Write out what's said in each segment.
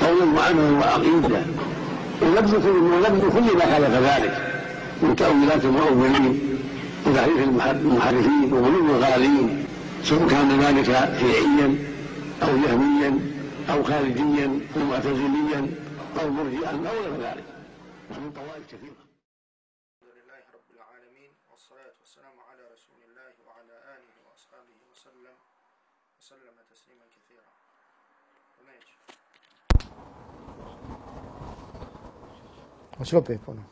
قولا وعملا وعقيدة. ولبس كل ما خالف ذلك. من تأويلات المؤولين وتحريف المحرفين وغلو الغالين سواء كان ذلك شيعيا أو جهميا أو خارجيا أو معتزليا أو مرجئا أو غير ذلك. ومن طوائف كثيرة. Hoće opet ponovno?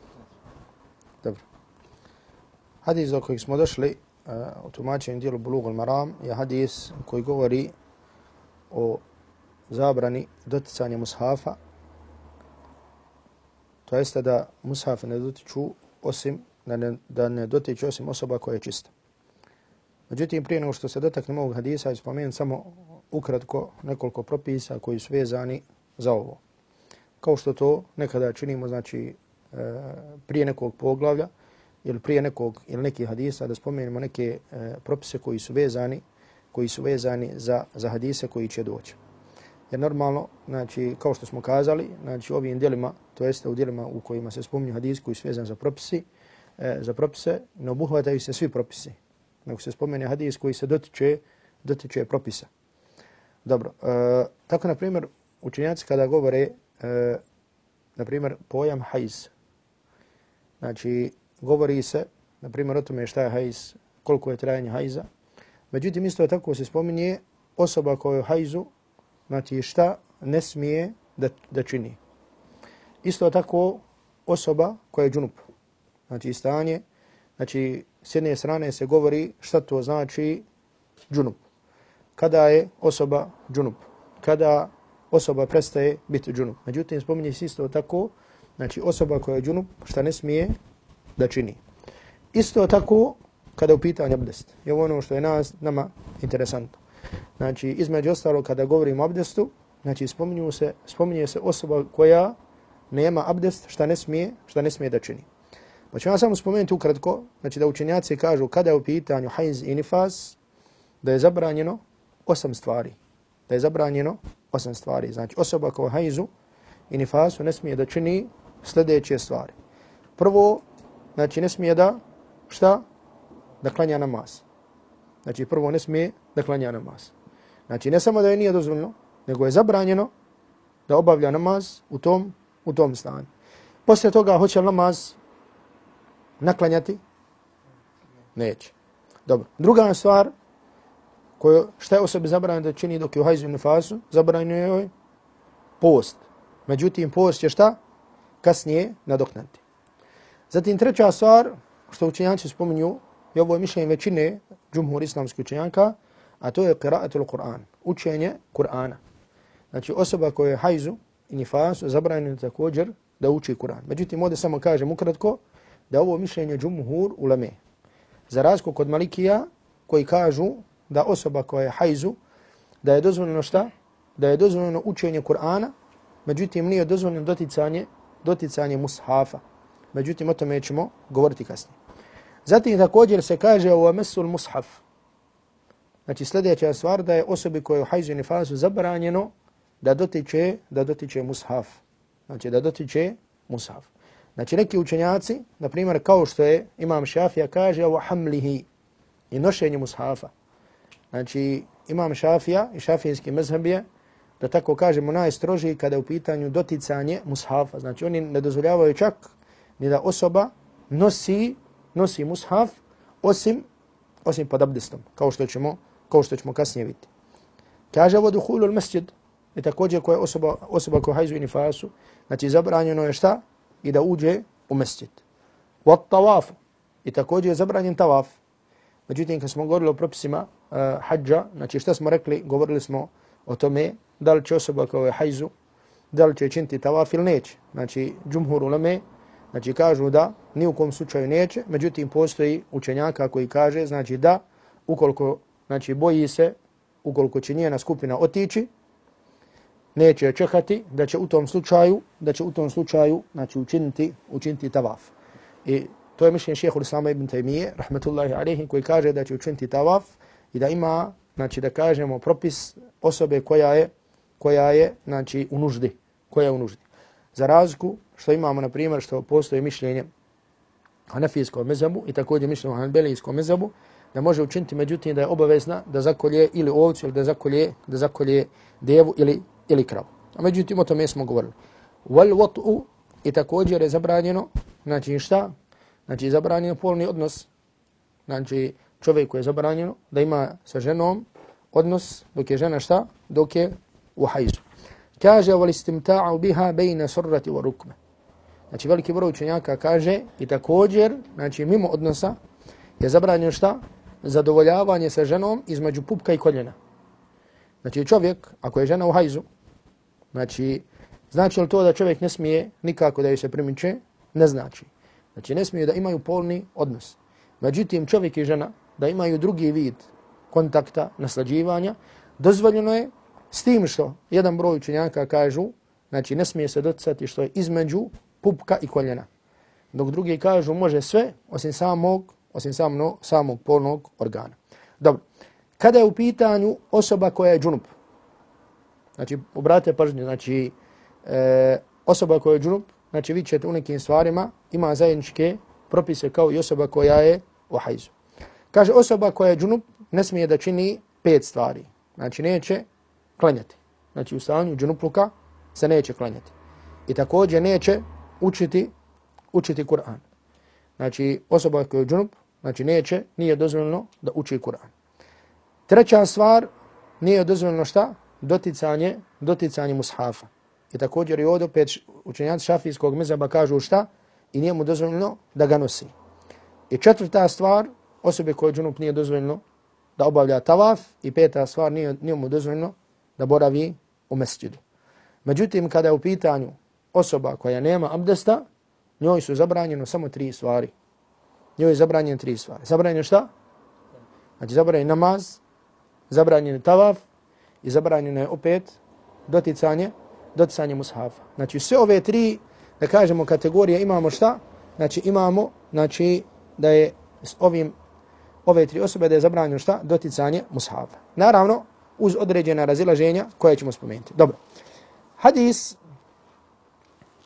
Dobro. Hadis do kojeg smo došli uh, u tumačenju dijelu Bulugul Maram je hadis koji govori o zabrani doticanja mushafa. To jeste da mushaf ne dotiču osim, da ne, da ne dotiču osim osoba koja je čista. Međutim, prije nego što se dotaknemo ovog hadisa, spomenem samo ukratko nekoliko propisa koji su vezani za ovo kao što to nekada činimo, znači e, prije nekog poglavlja ili prije nekog ili nekih hadisa da spomenemo neke e, propise koji su vezani koji su vezani za, za hadise koji će doći. Jer normalno, znači, kao što smo kazali, znači ovim dijelima, to jeste u dijelima u kojima se spominju hadis koji su vezani za propisi, e, za propise, ne obuhvataju se svi propisi. Nego se spomene hadis koji se dotiče, dotiče propisa. Dobro, e, tako na primjer, učenjaci kada govore e, na primjer, pojam hajz. Znači, govori se, na primjer, o tome šta je hajz, koliko je trajanje hajza. Međutim, isto tako se spominje osoba koja je hajzu, znači šta ne smije da, da čini. Isto tako osoba koja je džunup. Znači, stanje, znači, s jedne strane se govori šta to znači džunup. Kada je osoba džunup? Kada osoba prestaje biti džunup. Međutim, spominje se isto tako, znači osoba koja je džunup, šta ne smije da čini. Isto tako, kada u pitanju abdest. Je ono što je nas, nama interesantno. Znači, između ostalo, kada govorimo o abdestu, znači spominju se, spominje se osoba koja nema abdest, šta ne smije, šta ne smije da čini. Pa ću vam samo spomenuti ukratko, znači da učenjaci kažu kada je u pitanju hajz i nifas, da je zabranjeno osam stvari. Da je zabranjeno osam stvari. Znači osoba koja hajzu i nifasu ne smije da čini sljedeće stvari. Prvo, znači ne smije da, šta? Da klanja namaz. Znači prvo ne smije da klanja namaz. Znači ne samo da je nije dozvoljeno, nego je zabranjeno da obavlja namaz u tom, u tom stanju. Poslije toga hoće namaz naklanjati? Neće. Dobro. Druga stvar, koje, šta je osobi zabranjeno da čini dok je u hajzu i nifasu, zabranjeno je joj post. Međutim, post je šta? Kasnije nadoknati. Zatim treća stvar, što učenjanci spominju, i ovo je mišljenje većine džumhur islamskih učenjaka, a to je qira'atul Kur'an, učenje Kur'ana. Znači osoba koja je hajzu i nifasu, zabranjeno također da uči Kur'an. Međutim, ovdje samo kažem ukratko da ovo mišljenje džumhur ulame. Za razliku kod Malikija koji kažu da osoba koja je hajzu, da je dozvoljeno šta? Da je dozvoljeno učenje Kur'ana, međutim nije dozvoljeno doticanje, doticanje mushafa. Međutim, o tome ćemo govoriti kasnije. Zatim također se kaže u amesul mushaf. Znači sljedeća stvar da je osobi koja je u hajzu i nifasu zabranjeno da dotiče, da dotiče mushaf. Znači da dotiče mushaf. Znači neki učenjaci, na primjer kao što je imam Šafija kaže o hamlihi i nošenje mushafa. Znači, imam šafija i šafijski mezheb je, da tako kažemo, najstrožiji kada je u pitanju doticanje mushafa. Znači, oni ne dozvoljavaju čak ni da osoba nosi, nosi mushaf osim, osim pod abdestom, kao što ćemo, kao što ćemo kasnije vidjeti. Kaže ovo duhulu il masjid, i također koja osoba, osoba koja hajzu i nifasu, znači zabranjeno je šta? I da uđe u masjid. Wat tawaf, i također je zabranjen tawaf. Međutim, kad smo govorili o propisima uh, hađa, znači šta smo rekli, govorili smo o tome da li će osoba koja je hajzu da li će činiti tavaf ili neće. Znači, džumhur uleme, znači kažu da ni u kom slučaju neće, međutim postoji učenjaka koji kaže, znači da ukoliko znači boji se, ukoliko će njena skupina otići, neće čekati da će u tom slučaju, da će u tom slučaju, znači učiniti, učiniti tavaf. I to je mišljenje šehehu Islama ibn Taymiye, rahmetullahi alejhi, koji kaže da će učiniti tavaf i da ima, znači da kažemo, propis osobe koja je, koja je, znači, u nuždi, koja je u nuždi. Za razliku što imamo, na primjer, što postoji mišljenje Hanefijskom mezabu i također mišljenje hanbelijskom mezabu, da može učiniti, međutim, da je obavezna da zakolje ili ovcu ili da zakolje, da zakolje devu ili, ili kravu. A međutim, o tome smo govorili. Wal wat'u i također je zabranjeno, znači šta? Znači, zabranjeno polni odnos. Znači, čovjek je zabranjeno da ima sa ženom odnos dok je žena šta? Dok je u hajzu. Kaže, wal istimta'u biha bejna surrati wa rukme. Znači, veliki broj učenjaka kaže i također, znači, mimo odnosa je zabranjeno šta? Zadovoljavanje sa ženom između pupka i koljena. Znači, čovjek, ako je žena u hajzu, znači, znači li to da čovjek ne smije nikako da joj se primiče? Ne znači. Znači ne smiju da imaju polni odnos. Međutim, čovjek i žena da imaju drugi vid kontakta, naslađivanja, dozvoljeno je s tim što jedan broj učenjaka kažu, znači ne smije se doticati što je između pupka i koljena. Dok drugi kažu može sve osim samog, osim samno, samog polnog organa. Dobro. Kada je u pitanju osoba koja je džunup, znači obratite pažnju, znači e, osoba koja je džunup, znači vi ćete u nekim stvarima ima zajedničke propise kao i osoba koja je u hajzu. Kaže osoba koja je džunup ne smije da čini pet stvari. Znači neće klanjati. Znači u stanju džunupluka se neće klanjati. I također neće učiti učiti Kur'an. Znači osoba koja je džunup znači neće, nije dozvoljeno da uči Kur'an. Treća stvar, nije dozvoljeno šta? Doticanje, doticanje mushafa. I također i ovdje opet učenjaci šafijskog mezaba kažu šta i nije mu dozvoljeno da ga nosi. I četvrta stvar, osobe koje džunup nije dozvoljeno da obavlja tavaf i peta stvar nije, nije mu dozvoljeno da boravi u mesđidu. Međutim, kada je u pitanju osoba koja nema abdesta, njoj su zabranjeno samo tri stvari. Njoj je zabranjeno tri stvari. Zabranjeno šta? Znači zabranjeno namaz, zabranjeno tavaf i zabranjeno je opet doticanje doticanje mushafa. Znači sve ove tri, da kažemo, kategorije imamo šta? Znači imamo, znači da je s ovim, ove tri osobe da je zabranjeno šta? Doticanje mushafa. Naravno, uz određena razilaženja koje ćemo spomenuti. Dobro. Hadis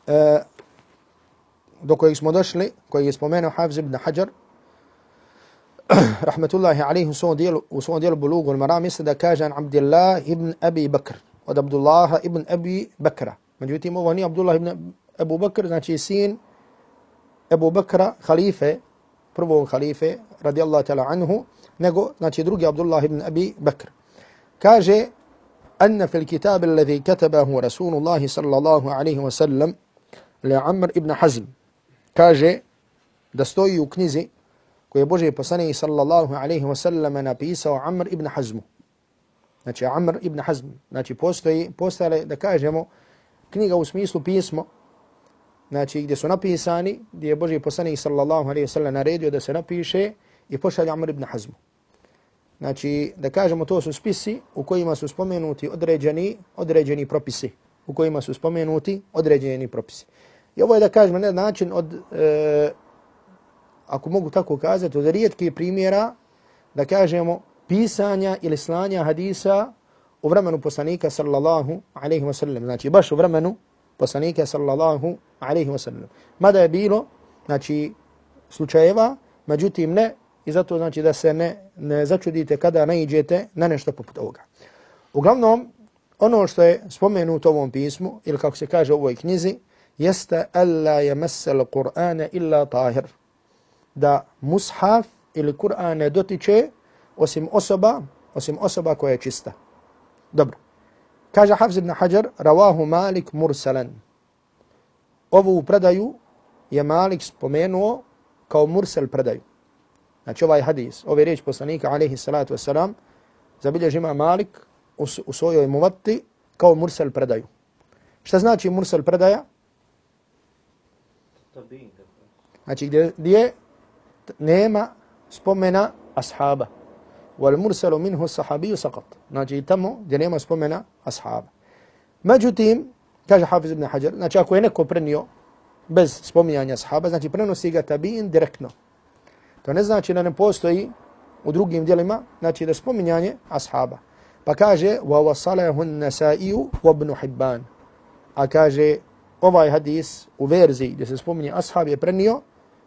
e, do kojeg smo došli, koji je spomenuo Hafiz ibn Hajar, rahmetullahi alaihi u svom dijelu, u svom dijelu Bulugu al-Maram, misle da kaže Abdillah ibn Abi Bakr, od Abdullaha ibn Abi Bakra. Međutim, ovo nije Abdullah ibn Abu Bakr, znači sin Abu Bakra, halife, prvog halife, radijallahu ta'ala anhu, nego, znači drugi Abdullah ibn Abi Bakr. Kaže, أن في الكتاب الذي كتبه رسول الله صلى الله عليه وسلم لعمر ابن حزم kaže da stoji u knjizi koje je Boži poslanik sallallahu alaihi wa sallam napisao Amr ibn Hazmu. Znači Amr ibn Hazm. Znači postoji, postale, da kažemo, knjiga u smislu pismo, znači gdje su napisani, gdje je Boži poslanik sallallahu alaihi sallam naredio da se napiše i pošalje Amr ibn Hazm. Znači, da kažemo, to su spisi u kojima su spomenuti određeni, određeni propisi. U kojima su spomenuti određeni propisi. I ovo je, da kažemo, na način od, e, ako mogu tako kazati, od rijetke primjera, da kažemo, pisanja ili slanja hadisa u vremenu poslanika sallallahu alaihi wa sallam. Znači baš u vremenu poslanika sallallahu alaihi wa sallam. Mada je bilo znači, slučajeva, međutim ne, i zato znači da se ne, ne začudite kada naiđete na nešto poput ovoga. Uglavnom, ono što je spomenuto u ovom pismu, ili kako se kaže u ovoj knjizi, jeste alla yamassal Qur'ana illa tahir. Da mushaf ili Kur'an ne dotiče osim osoba, osim osoba koja je čista. Dobro. Kaže Hafz ibn Hajar, ravahu Malik mursalan. Ovu predaju je Malik spomenuo kao mursal predaju. Znači ovaj hadis, ovaj riječ poslanika, alaihi salatu wasalam, zabilježi ima Malik u, u svojoj muvati kao mursal predaju. Šta znači mursal predaja? Znači gdje, gdje nema spomena ashaba. Wal mursalu minhu sahabiju saqat. Znači tamo gdje nema spomena ashaba. Međutim, kaže Hafiz ibn Hajar, znači ako je neko prenio bez spominjanja ashaba, znači prenosi ga tabiin direktno. To ne znači da ne postoji u drugim dijelima, znači da spominjanje ashaba. Pa kaže, wa wasalahu an-nasa'i wa ibn Hibban. A kaže, ovaj hadis u verziji gdje se spominje ashab je prenio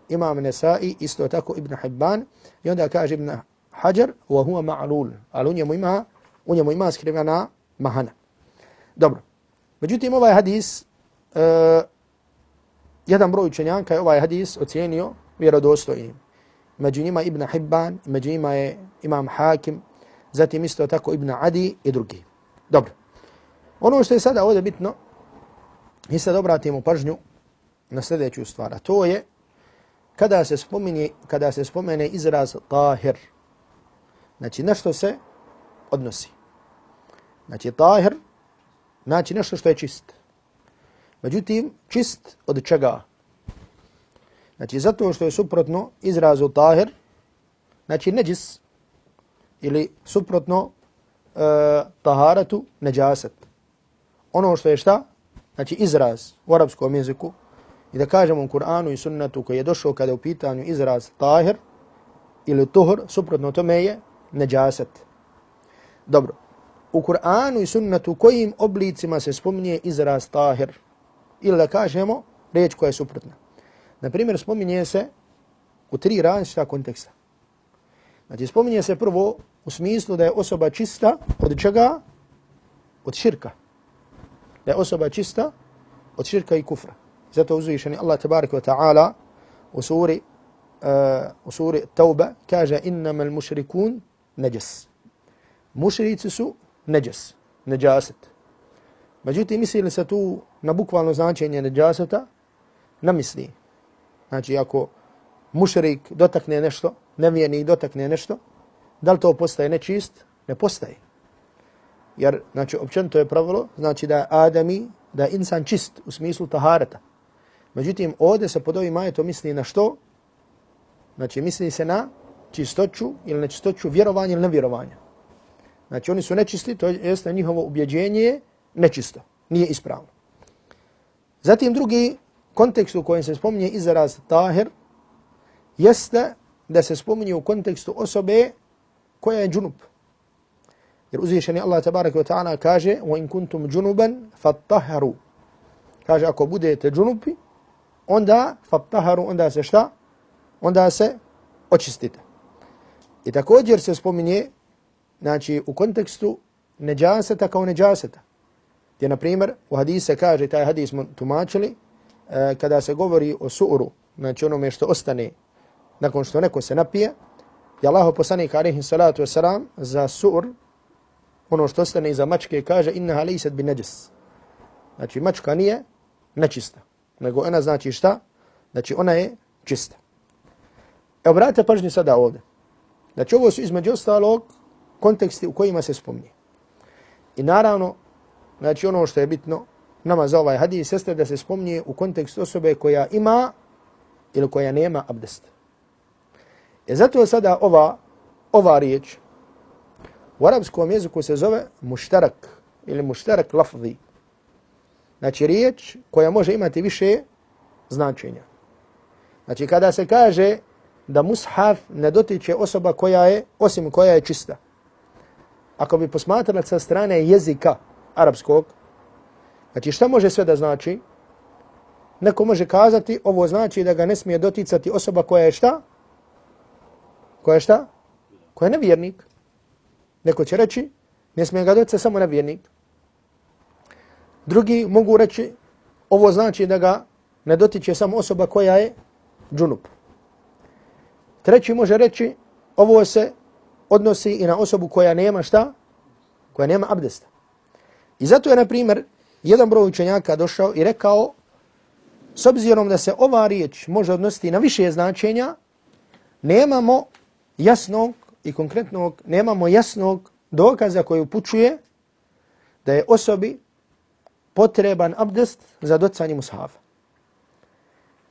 imam Nasa'i, isto tako Ibn Hibban, i onda kaže Ibn Hajar, wa huwa ma'lul, ali u njemu ima, u njemu ima skrivena mahana. Dobro. Međutim, ovaj hadis, uh, jedan broj učenjanka je ovaj hadis ocijenio vjerodostojnim. Među njima Ibn Hibban, među njima je Imam Hakim, zatim isto tako Ibn Adi i drugi. Dobro. Ono što je sada ovdje bitno, mi sad obratimo pažnju na sljedeću stvar, a to je kada se spomeni, kada se spomene izraz tahir, znači nešto se odnosi. Znači tahir, znači nešto što je čist. Međutim, čist od čega? Znači zato što je suprotno izrazu tahir, znači neđis, ili suprotno uh, taharatu neđaset. Ono što je šta? Znači izraz u arapskom jeziku, I da kažemo u Kur'anu i sunnetu koji je došao kada je u pitanju izraz tahir ili tuhur, suprotno tome je neđaset. Dobro. U Kur'anu i sunnetu kojim oblicima se spominje izraz tahir? Ili da kažemo reč koja je suprotna. Naprimjer, spominje se u tri različita konteksta. Znači, spominje se prvo u smislu da je osoba čista od čega? Od širka. Da je osoba čista od širka i kufra. Zato uzvišeni Allah tabaraka wa ta'ala u suri, uh, u suri Tauba kaže innama al mushrikun najas. Mušrici su neđas, neđaset. Međutim, misli li se tu na bukvalno značenje neđaseta? Ne misli. Znači, ako mušrik dotakne nešto, nevjernik dotakne nešto, da li to postaje nečist? Ne postaje. Jer, znači, općenito je pravilo, znači da je Adami, da je insan čist u smislu taharata. Međutim, ovdje se pod ovim ajetom misli na što? Znači, misli se na čistoću ili nečistoću vjerovanja ili nevjerovanja. Znači, oni su nečisti, to jeste njihovo ubjeđenje nečisto, nije ispravno. Zatim drugi kontekst u kojem se spominje izraz tahir jeste da se spominje u kontekstu osobe koja je džunup. Jer uzvišeni Allah tabaraka wa ta'ala kaže وَإِن كُنْتُمْ جُنُبًا فَتَّهَرُوا Kaže, ako budete džunupi, onda fattaharu, onda se šta? Onda se očistite. I također se spominje, znači u kontekstu neđaseta kao neđaseta. Gdje, na primjer, u hadise kaže, taj hadis smo tumačili, e, kada se govori o suuru, znači onome što ostane nakon što neko se napije, je Allah poslanik alaihi salatu wasalam za suur, ono što ostane iza mačke, kaže innaha lejset bi neđas. Znači mačka nije nečista nego ona znači šta? Znači ona je čista. Evo brate pažnje sada ovdje. Znači ovo su između ostalog konteksti u kojima se spomni. I naravno, znači ono što je bitno nama za ovaj hadis jeste da se spomni u kontekstu osobe koja ima ili koja nema abdest. I zato sada ova, ova riječ u arabskom jeziku se zove muštarak ili muštarak lafzi. Znači riječ koja može imati više značenja. Znači kada se kaže da mushaf ne dotiče osoba koja je, osim koja je čista. Ako bi posmatrali sa strane jezika arapskog, znači šta može sve da znači? Neko može kazati, ovo znači da ga ne smije doticati osoba koja je šta? Koja je šta? Koja je nevjernik. Neko će reći, ne smije ga doticati samo nevjernik. Drugi mogu reći, ovo znači da ga ne dotiče samo osoba koja je džunup. Treći može reći, ovo se odnosi i na osobu koja nema šta? Koja nema abdesta. I zato je, na primjer, jedan broj učenjaka došao i rekao, s obzirom da se ova riječ može odnositi na više značenja, nemamo jasnog i konkretnog, nemamo jasnog dokaza koji upućuje da je osobi potreban abdest za docanje mushafa.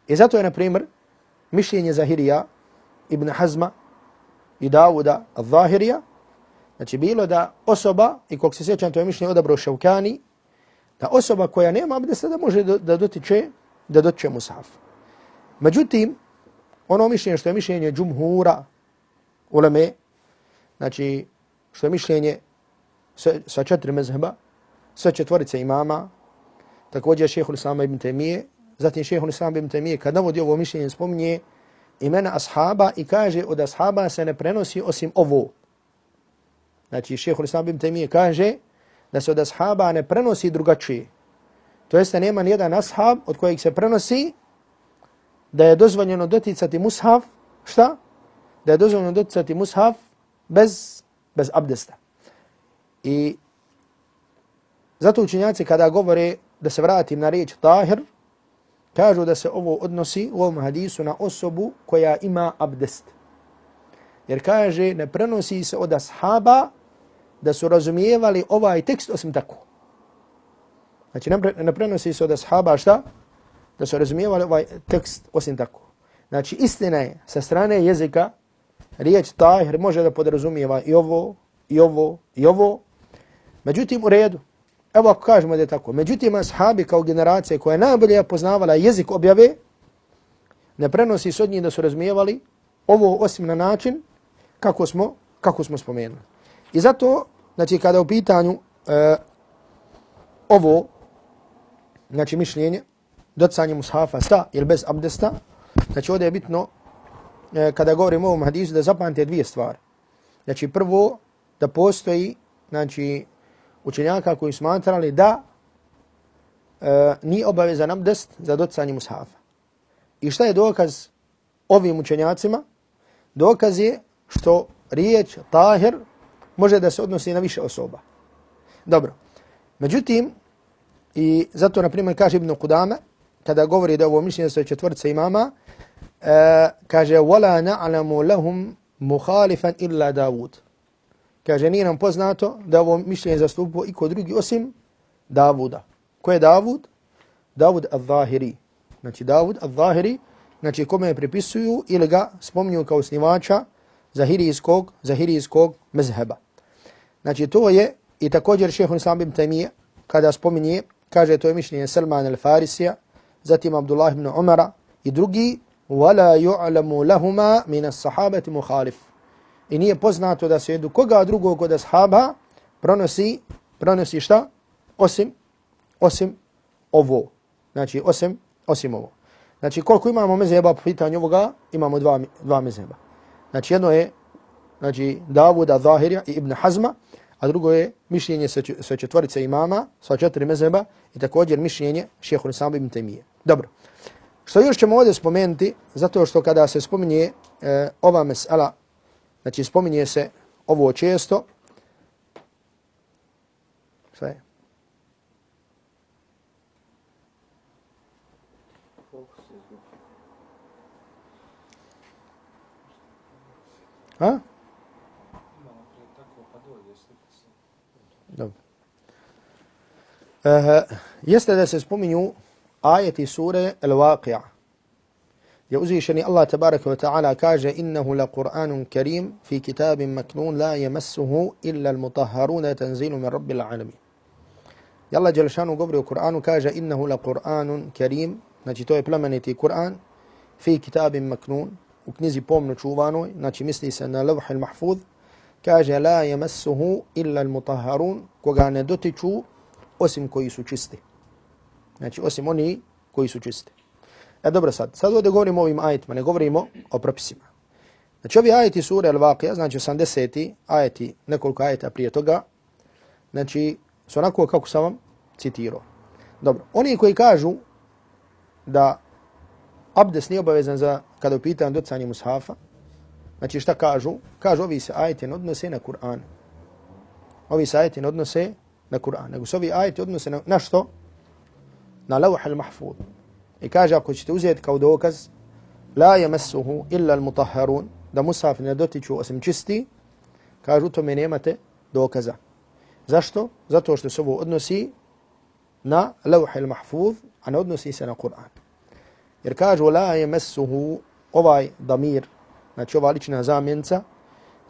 I zato je, na primjer, mišljenje Zahirija, Ibn Hazma i Davuda al-Zahirija, znači bilo da osoba, i kog se sjećam, to je mišljenje odabro Šaukani, da osoba koja nema abdesta da može da dotiče, da dotiče mushaf. Međutim, ono mišljenje što je mišljenje džumhura uleme, znači što je mišljenje sa četiri mezheba, sa četvorice imama, također šehhul Islama ibn Temije, zatim šehhul Islama ibn Temije kad navodi ovo mišljenje spominje imena ashaba i kaže od ashaba se ne prenosi osim ovo. Znači šehhul Islam bin Temije kaže da se od ashaba ne prenosi drugačije. To jeste nema nijedan ashab od kojeg se prenosi da je dozvoljeno doticati mushaf, šta? Da je dozvoljeno doticati mushaf bez, bez abdesta. I zato učenjaci kada govore da se vratim na riječ tahir, kažu da se ovo odnosi u ovom hadisu na osobu koja ima abdest. Jer kaže ne prenosi se od ashaba da su razumijevali ovaj tekst osim tako. Znači ne prenosi se od ashaba šta? Da su razumijevali ovaj tekst osim tako. Znači istina je sa strane jezika riječ tahir može da podrazumijeva i ovo, i ovo, i ovo. Međutim u redu. Evo ako kažemo da je tako. Međutim ashabi kao generacije koja je najbolje poznavala jezik objave ne prenosi s od njih da su razumijevali ovo osim na način kako smo, kako smo spomenuli. I zato, znači, kada u pitanju e, ovo, znači, mišljenje, docanje mushafa sta ili bez abdesta, znači, ovdje je bitno, e, kada govorimo o ovom hadisu, da zapamte dvije stvari. Znači, prvo, da postoji, znači, učenjaka koji smatrali da uh, nije obavezan abdest za docanje mushafa. I šta je dokaz ovim učenjacima? Dokaz je što riječ tahir može da se odnosi na više osoba. Dobro. Međutim, i zato, na primjer, kaže Ibn Qudama, kada govori da ovo mišljenje sa četvrca imama, uh, kaže, وَلَا نَعْلَمُ لَهُمْ مُخَالِفًا إِلَّا دَاوُدُ Kaže, nije nam poznato da ovo mišljenje zastupo i kod drugi osim Davuda. Ko je Davud? Davud al-Zahiri. Znači, Davud al-Zahiri, znači, kome je pripisuju ili ga spominju kao snivača zahirijskog, zahirijskog mezheba. Znači to je i također šeho Islam ibn Taymiye kada spominje, kaže to je mišljenje Salman al-Farisija, zatim Abdullah ibn Umara i drugi وَلَا يُعْلَمُ لَهُمَا مِنَ الصَّحَابَةِ مُخَالِفِ I nije poznato da se jedu koga drugog od ashaba pronosi, pronosi šta? Osim, osim ovo. Znači, osim, osim ovo. Znači, koliko imamo mezeba po pitanju ovoga, imamo dva, dva mezeba. Znači, jedno je znači, Davuda, Zahirja i Ibn Hazma, a drugo je mišljenje sa četvorice imama, sa četiri mezeba i također mišljenje šehehu Nisam ibn Temije. Dobro. Što još ćemo ovdje spomenuti, zato što kada se spominje e, ova mesela, znači spominje se ovo često, šta je? Ha? Dobro. Uh, jeste da se spominju ajeti sure Al-Waqi'a. Je uzvišeni Allah tabaraka wa ta'ala kaže innahu la Qur'anun karim fi kitabin maknun la yamassuhu illa al-mutahharuna tanzilu min rabbil alamin. Allah Đelšanu govori u Kur'anu kaže innahu la Qur'anun karim, znači to je plemeniti Kur'an, fi kitabin maknun, u knjizi pomno čuvanoj, znači misli se na levh il-mahfuz, kaže la yamassuhu illa al-mutahharun koga ne dotiču osim koji su čisti. Znači osim oni koji su čisti. E dobro sad, sad ovdje govorimo o ovim ajetima, ne govorimo o propisima. Znači ovi ajeti sure Al-Vaqija, znači 80. ajeti, nekoliko ajeta prije toga, znači su onako kako sam vam citirao. Dobro, oni koji kažu da abdes nije obavezan za kada upitan docanje mushafa, Znači šta kažu? Kažu ovi se ajeti ne odnose na Kur'an. Ovi se ajeti ne odnose na Kur'an. Nego se ovi ajeti odnose na, na što? Na lauh al-mahfud. I kaže ako ćete uzeti kao dokaz la yamassuhu illa al-mutahharun da musaf ne dotiču osim čisti, kažu to me nemate dokaza. Zašto? Zato što se ovo odnosi na levhil mahfuz, a ne odnosi se na Kur'an. Jer kažu la yamassuhu ovaj damir, znači ova lična zamjenca,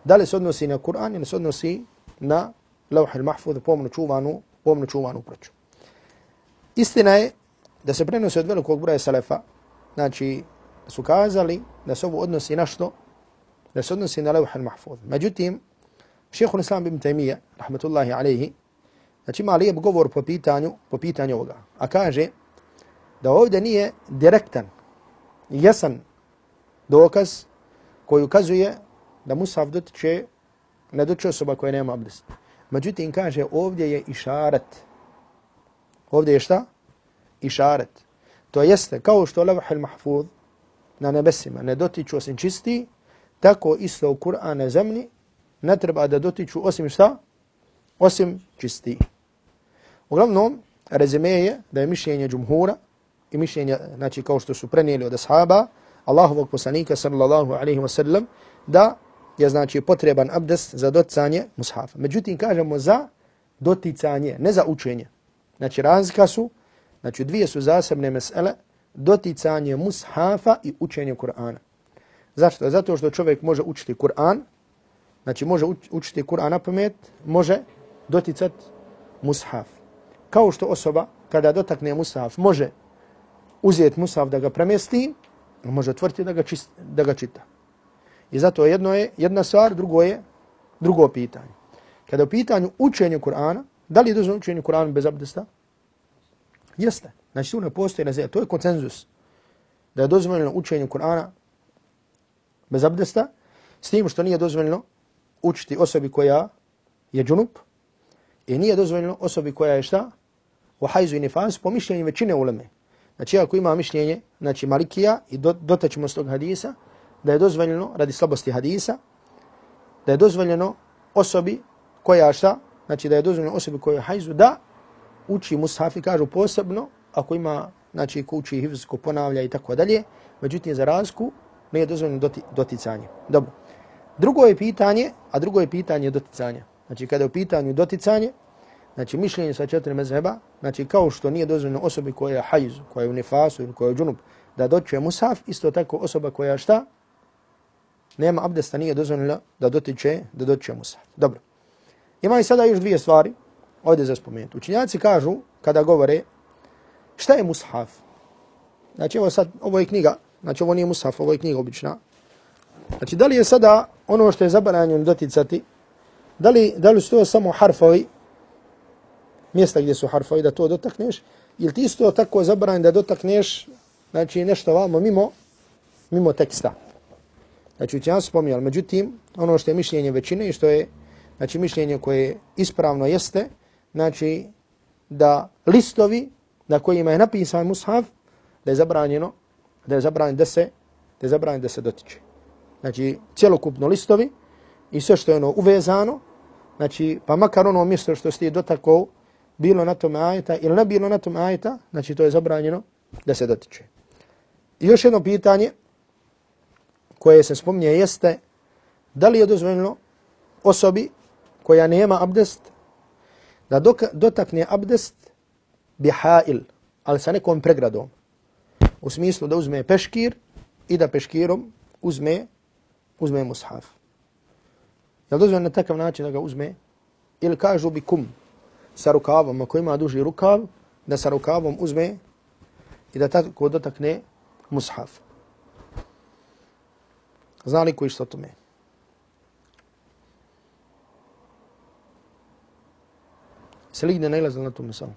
da li se odnosi na Kur'an ili se odnosi na levhil mahfuz, pomno čuvanu, pomno čuvanu proču. Istina je da se prenosi od velikog broja selefa, znači su kazali da se ovo odnosi na što? Da se odnosi na levhil mahfuz. Međutim, šehhul islam ibn Taymiyyah, rahmatullahi alaihi, znači ima lijep govor po pitanju, po pitanju ovoga. A kaže da ovdje nije direktan, jasan dokaz koji ukazuje da Musaf dotiče, ne dotiče osoba koja nema abdest. Međutim, kaže ovdje je išaret. Ovdje je šta? Išaret. To jeste, kao što levh mahfuz na nebesima ne dotiču osim čisti, tako isto u Kur'an na zemlji ne treba da dotiču osim šta? Osim čisti. Uglavnom, rezime je da je mišljenje džumhura i mišljenje, znači kao što su prenijeli od ashaba, Allahovog poslanika sallallahu alaihi wa sallam, da je znači potreban abdest za doticanje mushafa. Međutim, kažemo za doticanje, ne za učenje. Znači, razlika su, znači dvije su zasebne mesele, doticanje mushafa i učenje Kur'ana. Zašto? Zato što čovjek može učiti Kur'an, znači može učiti Kur'an na pamet, može doticat mushaf. Kao što osoba, kada dotakne mushaf, može uzeti mushaf da ga premesti, može otvrti da ga, čist, da ga čita. I zato jedno je jedna stvar, drugo je drugo pitanje. Kada u pitanju učenja Kur'ana, da li je dozvoljeno učenje Kur'ana bez abdesta? Jeste. Znači tu ne postoji na zemlji. To je koncenzus. Da je dozvoljeno učenje Kur'ana bez abdesta, s tim što nije dozvoljeno učiti osobi koja je džunup i nije dozvoljeno osobi koja je šta? U hajzu i nifas po mišljenju većine uleme. Znači ako ima mišljenje, znači Malikija i do, dotaćemo s tog hadisa, da je dozvoljeno, radi slabosti hadisa, da je dozvoljeno osobi koja šta? Znači da je dozvoljeno osobi koja je hajzu da uči mushaf i kažu posebno, ako ima, znači ko uči hivz, ko ponavlja i tako dalje, međutim za razku ne je dozvoljeno doti, doticanje. Dobro. Drugo je pitanje, a drugo je pitanje doticanja. Znači kada je u pitanju doticanje, znači mišljenje sa četiri mezheba, znači kao što nije dozvoljeno osobi koja je hajzu, koja je u nefasu ili koja je u džunup, da dotiče mushaf, isto tako osoba koja šta? Nema abdesta, nije dozvoljeno da dotiče, da dotiče mushaf. Dobro. Imaju sada još dvije stvari ovdje za spomenuti. Učinjaci kažu, kada govore, šta je mushaf? Znači, ovo sad, ovo je knjiga, znači ovo nije mushaf, ovo je knjiga obična. Znači, da li je sada ono što je zabranjeno doticati, da li, da li su to samo harfovi, mjesta gdje su harfovi, da to dotakneš, ili ti isto tako zabranjeno da dotakneš, znači nešto vamo mimo, mimo teksta. Znači, učinjaci spominjali, međutim, ono što je mišljenje većine i što je, znači, mišljenje koje ispravno jeste, znači da listovi na kojima je napisan mushaf da je zabranjeno da je zabranjeno da se da je zabranjeno da se dotiče. Znači cjelokupno listovi i sve što je ono uvezano, znači pa makar ono mjesto što ste dotakao bilo na tom ajeta ili ne bilo na tom ajeta, znači to je zabranjeno da se dotiče. I još jedno pitanje koje se spominje jeste da li je dozvoljeno osobi koja nema abdest da dotakne abdest bi hail, ali sa nekom pregradom. U smislu da uzme peškir i da peškirom uzme, uzme mushaf. Je li dozvoljeno na takav način da ga uzme? Ili kažu bi kum sa rukavom, ako ima duži rukav, da sa rukavom uzme i da tako dotakne mushaf. Zna li koji što tome? Se li gdje na tom samo?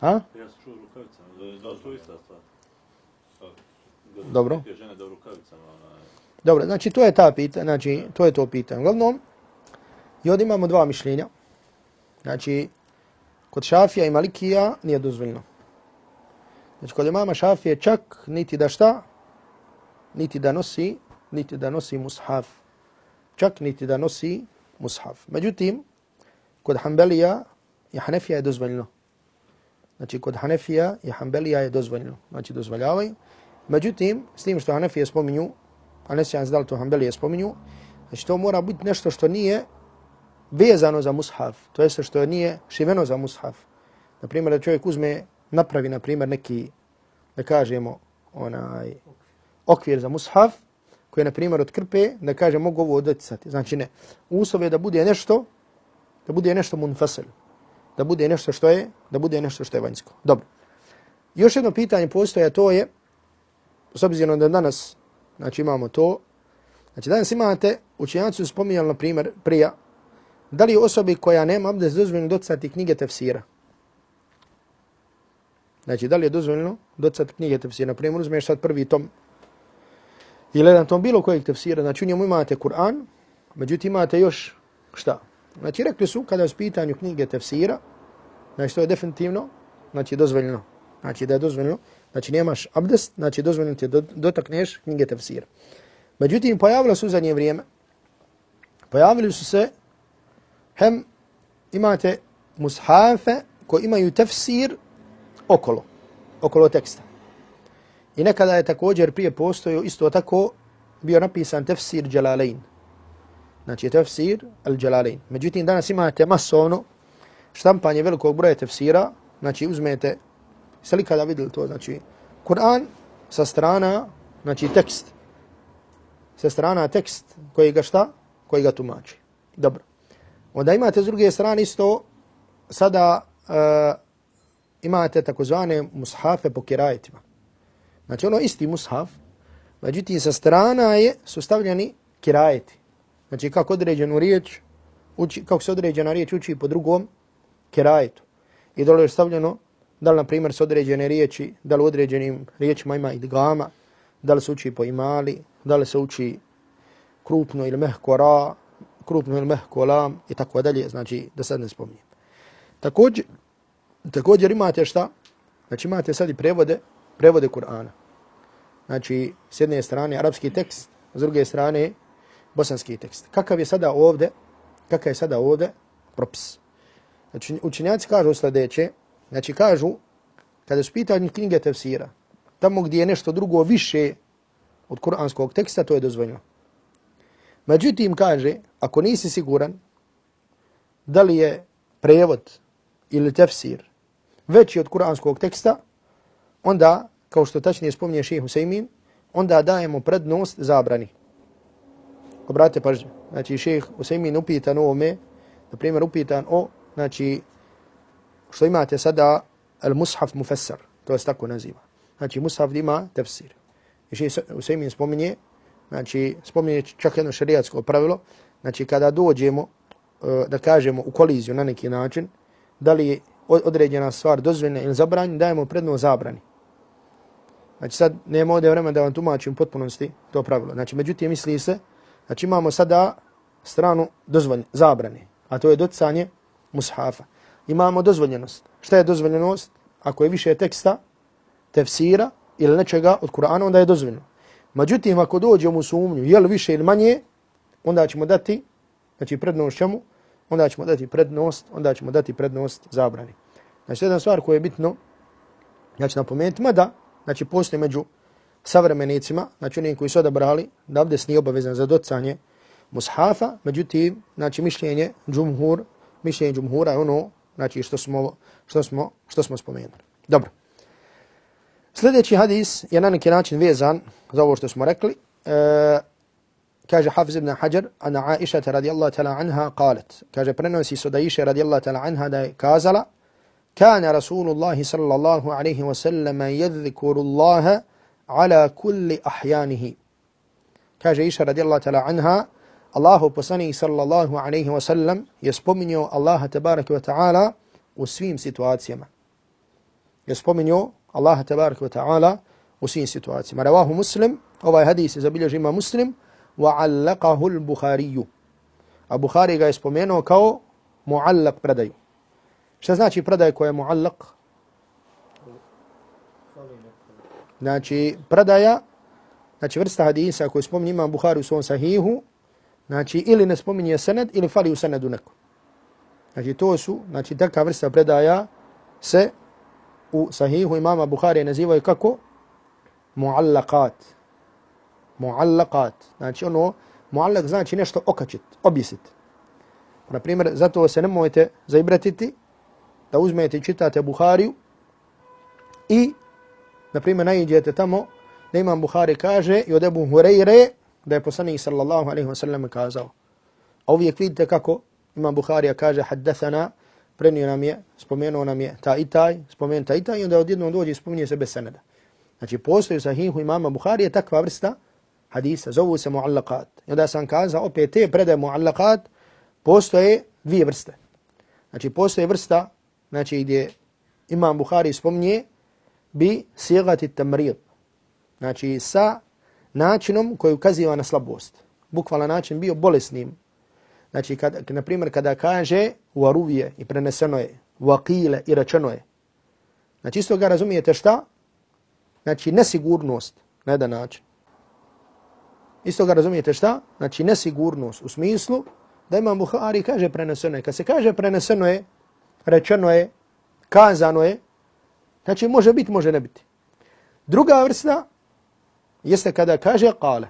Ha? Ja sam čuo rukavicama, da je stvar. Dobro. Žene da rukavicama, Dobro, znači to je ta pita, znači to je to pitanje. Uglavnom, i ovdje imamo dva mišljenja. Znači, kod Šafija i Malikija nije dozvoljno. Znači, kod imama Šafije čak niti da šta, niti da nosi, niti da nosi mushaf. Čak niti da nosi mushaf. Međutim, kod Hanbelija i Hanefija je dozvoljeno. Znači, kod Hanefija i Hanbelija je dozvoljeno. Znači, dozvoljavaju. Međutim, s tim što Hanefije spominju, a ne sjećam da li to Hanbelije spominju, znači to mora biti nešto što nije vezano za mushaf, to jeste što nije šiveno za mushaf. Na primjer, da čovjek uzme, napravi, na primjer, neki, da kažemo, onaj, okvir za mushaf, koji je, na primjer, od krpe, da kaže, mogu ovo doticati. Znači, ne. Uslov je da bude nešto, da bude nešto munfasel. Da bude nešto što je, da bude nešto što je vanjsko. Dobro. Još jedno pitanje postoje, to je, s obzirom da danas, znači, imamo to, znači, danas imate, učenjaci su spominjali, na primjer, prija, da li osobi koja nema abdest dozvoljeno docati knjige tefsira? Znači, da li je dozvoljeno docati knjige tefsira? Na primjer, uzmeš sad prvi tom ili jedan tom bilo kojeg tefsira, znači u njemu imate Kur'an, međutim imate još šta? Znači, rekli su, kada je u pitanju knjige tefsira, znači to je definitivno, znači dozvoljeno. Znači da je dozvoljeno, znači nemaš abdest, znači dozvoljeno ti dotakneš knjige tefsira. Međutim, pojavilo su u zadnje vrijeme, pojavili su se hem imate mushafe koji imaju tefsir okolo, okolo teksta. I nekada je također prije postojao isto tako bio napisan tefsir Jalalain. Znači tefsir al-Jalalain. Međutim, danas imate masovno štampanje velikog broja tefsira. Znači uzmete, ste li kada vidjeli to? Znači, Kur'an sa strana, znači tekst. Sa strana tekst koji ga šta? Koji ga tumači. Dobro. Onda imate s druge strane isto, sada uh, imate takozvane mushafe po kirajetima. Znači ono isti mushaf, međutim sa strana je su stavljeni kirajeti. Znači kako određenu riječ, uči, kako se određena riječ uči po drugom kerajetu. I dole je stavljeno da li na primjer s određene riječi, da li u određenim riječima ima idgama, da li se uči po imali, da li se uči krupno ili mehko ra, krupno ili mehko lam i tako dalje, znači da sad ne spominjem. Također, također imate šta? Znači imate sad i prevode, prevode Kur'ana. Znači, s jedne strane arapski tekst, s druge strane bosanski tekst. Kakav je sada ovde, kakav je sada ovde propis? Znači, učenjaci kažu sljedeće, znači kažu, kada su pitanje knjige tefsira, tamo gdje je nešto drugo više od kuranskog teksta, to je dozvoljeno. Međutim, kaže, ako nisi siguran da li je prevod ili tefsir veći od kuranskog teksta, onda, kao što tačnije spominje ših Husaymin, onda dajemo prednost zabrani. Obratite pažnje. Znači, šejh Usaimin upitan o ome, na primjer, upitan o, znači, što imate sada, al mushaf mufassar, to se tako naziva. Znači, mushaf ima tefsir. I šejh Usaimin spominje, znači, spominje čak jedno šarijatsko pravilo, znači, kada dođemo, e, da kažemo, u koliziju na neki način, da li određena stvar dozvoljena ili zabranjena, dajemo prednost zabrani. Znači sad nema ovdje vremena da vam tumačim u potpunosti to pravilo. Znači međutim misli se, znači imamo sada stranu dozvoljne, zabrane, a to je docanje mushafa. Imamo dozvoljenost. Šta je dozvoljenost? Ako je više teksta, tefsira ili nečega od Kur'ana, onda je dozvoljeno. Međutim, ako dođemo u sumnju, je li više ili manje, onda ćemo dati, znači prednost čemu? Onda ćemo dati prednost, onda ćemo dati prednost zabrani. Znači, jedna stvar koja je bitno, znači napomenuti, mada, znači postoji među savremenicima, znači oni koji su odabrali da abdes nije obavezan za docanje mushafa, međutim, znači mišljenje džumhur, mišljenje džumhura je ono, znači što smo, što smo, što smo spomenuli. Dobro. Sljedeći hadis je na neki način vezan za ovo što smo rekli. E, kaže Hafiz ibn Hajar, ana Aisha radijallahu ta'ala anha qalet. Kaže prenosi su da Aisha radijallahu ta'ala anha da je kazala, كان رسول الله صلى الله عليه وسلم يذكر الله على كل أحيانه كاجة إيشا رضي الله تعالى عنها الله بسني صلى الله عليه وسلم يسبمنيو الله تبارك وتعالى وسويم سيتواتيما يسبمنيو الله تبارك وتعالى وسويم سيتواتيما رواه مسلم هو حديث زبيل جيما مسلم وعلقه البخاري البخاري ga je spomenuo kao muallak predaju. Šta znači predaj koja je muallak? Znači, predaja, znači vrsta hadisa koju spominje imam Buhari u svom sahihu, znači ili ne spominje sened ili fali u senedu neko. Znači to su, znači takva vrsta predaja se u sahihu imama Buhari nazivaju kako? Muallakat. Muallakat. Znači ono, muallak znači nešto okačit, objesit. Na primjer, zato se ne nemojte zaibratiti da uzmete i čitate Buhariju i, na primjer, najdete tamo da imam Buhari kaže i od Ebu Hureyre da je poslanik sallallahu alaihi wa sallam kazao. A uvijek vidite kako imam Buharija kaže haddathana, prenio nam je, spomenuo nam je ta i taj, spomen ta i taj i onda odjednom dođe i spominje se bez seneda. Znači postoji sahihu imama Buharije takva vrsta hadisa, zovu se muallakat. I onda sam kazao opet te predaje muallakat postoje dvije vrste. Znači postoje vrsta znači gdje imam Buhari spominje bi sigati tamrid. Znači sa načinom koji ukaziva na slabost. Bukvalan način bio bolesnim. Znači, kad, na primjer, kada kaže varuvije i preneseno je, vakile i rečeno je. Znači, isto ga razumijete šta? Znači, nesigurnost na jedan način. Isto ga razumijete šta? Znači, nesigurnost u smislu da imam Buhari kaže preneseno je. Kad se kaže preneseno je, rečeno je, kazano je, znači može biti, može ne biti. Druga vrsta jeste kada kaže kale.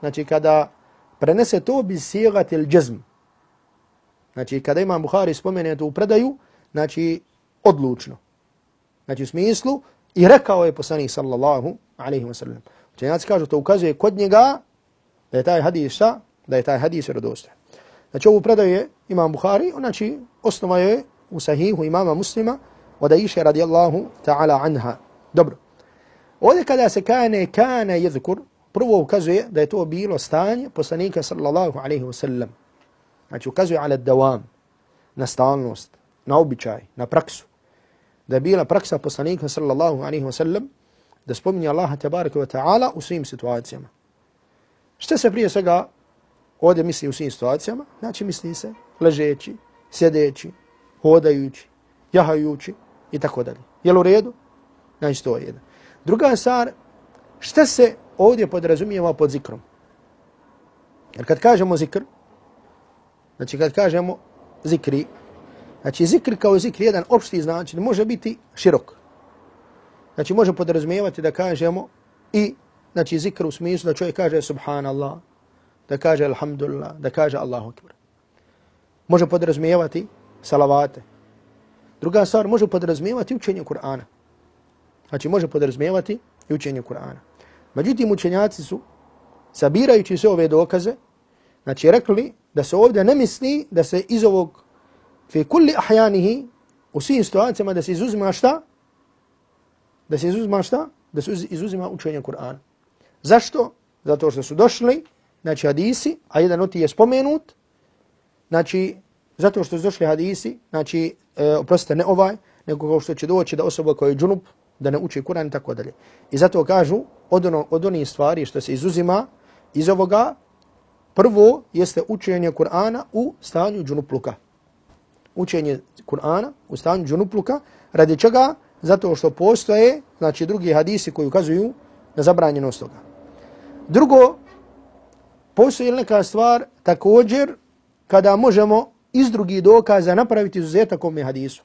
Znači kada prenese to bi sigat il džezm. Znači kada imam Buhari spomene to u predaju, znači odlučno. Znači u smislu i rekao je poslanik sallallahu alaihi wa sallam. Učenjaci kažu to ukazuje kod njega da je taj hadis šta? Da je taj hadis rodostojan. Znači ovu predaju je imam Buhari, znači osnova je u sahihu imama muslima od Aisha radijallahu ta'ala anha. Dobro. Ovdje kada se kane kane jezkur, prvo ukazuje da je to bilo stanje poslanika sallallahu alaihi wa sallam. Znači ukazuje ala dawam, na stalnost, na običaj, na praksu. Da je bila praksa poslanika sallallahu alaihi wa sallam da spominje Allaha tabaraka wa ta'ala u svim situacijama. Što se prije svega ovdje misli u svim situacijama? Znači misli se ležeći, sjedeći, hodajući, jahajući i tako dalje. Je u redu? Znači to je jedan. Druga stvar, šta se ovdje podrazumijeva pod zikrom? Jer kad kažemo zikr, znači kad kažemo zikri, znači zikr kao zikr jedan opšti znači može biti širok. Znači može podrazumijevati da kažemo i znači zikr u smislu da čovjek kaže subhanallah, da kaže alhamdulillah, da kaže Allahu akbar. Može podrazumijevati salavate. Druga stvar, može podrazumijevati učenje Kur'ana. Znači, može podrazumijevati i učenje Kur'ana. Međutim, učenjaci su, sabirajući sve ove dokaze, znači rekli da se ovdje ne misli da se iz ovog fi kulli ahjanihi u svim situacijama da se izuzima šta? Da se izuzima šta? Da se izuzima učenje Kur'ana. Zašto? Zato što su došli, znači hadisi, a jedan od je spomenut, znači zato što su došli hadisi, znači, e, oprostite, ne ovaj, nego kao što će doći da osoba koja je džunup, da ne uči Kur'an i tako dalje. I zato kažu, od, ono, od onih stvari što se izuzima iz ovoga, prvo jeste učenje Kur'ana u stanju džunupluka. Učenje Kur'ana u stanju džunupluka, radi čega? Zato što postoje, znači, drugi hadisi koji ukazuju na zabranjenost toga. Drugo, postoji neka stvar također kada možemo iz drugih dokaza napraviti izuzetak ovome hadisu.